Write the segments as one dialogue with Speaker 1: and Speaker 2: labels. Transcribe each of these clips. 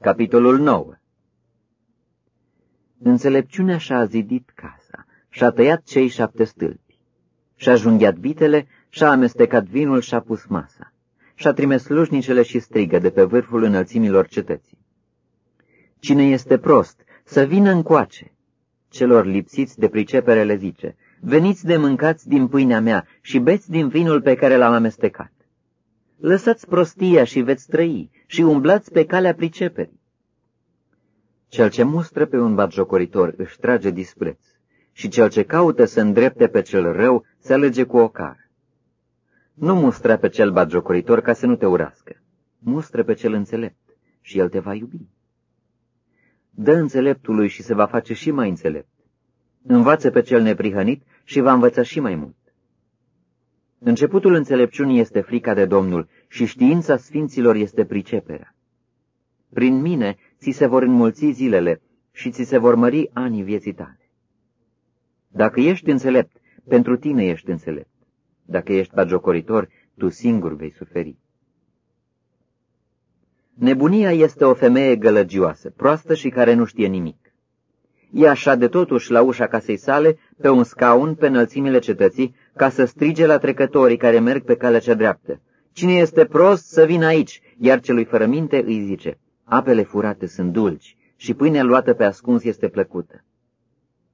Speaker 1: Capitolul 9 Înțelepciunea și-a zidit casa, și-a tăiat cei șapte stâlpi, și-a junghiat vitele, și-a amestecat vinul și-a pus masa, și-a trimis slujnicele și strigă de pe vârful înălțimilor cetății. Cine este prost, să vină încoace. Celor lipsiți de pricepere le zice, veniți de mâncați din pâinea mea și beți din vinul pe care l-am amestecat. Lăsați prostia și veți trăi și umblați pe calea priceperii. Cel ce mustră pe un batjocoritor își trage dispreț și cel ce caută să îndrepte pe cel rău se alege cu ocar. Nu mustra pe cel batjocoritor ca să nu te urască. Mustră pe cel înțelept și el te va iubi. Dă înțeleptului și se va face și mai înțelept. Învață pe cel neprihănit și va învăța și mai mult. Începutul înțelepciunii este frica de Domnul și știința sfinților este priceperea. Prin mine ți se vor înmulți zilele și ți se vor mări anii vieții tale. Dacă ești înțelept, pentru tine ești înțelept. Dacă ești bagiocoritor, tu singur vei suferi. Nebunia este o femeie gălăgioasă, proastă și care nu știe nimic. E așa de totuși la ușa casei sale, pe un scaun, pe înălțimile cetății, ca să strige la trecătorii care merg pe calea cea dreaptă. Cine este prost să vină aici, iar celui fără minte îi zice, apele furate sunt dulci și pâinea luată pe ascuns este plăcută.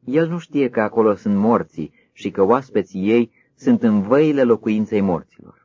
Speaker 1: El nu știe că acolo sunt morții și că oaspeții ei sunt în văile locuinței morților.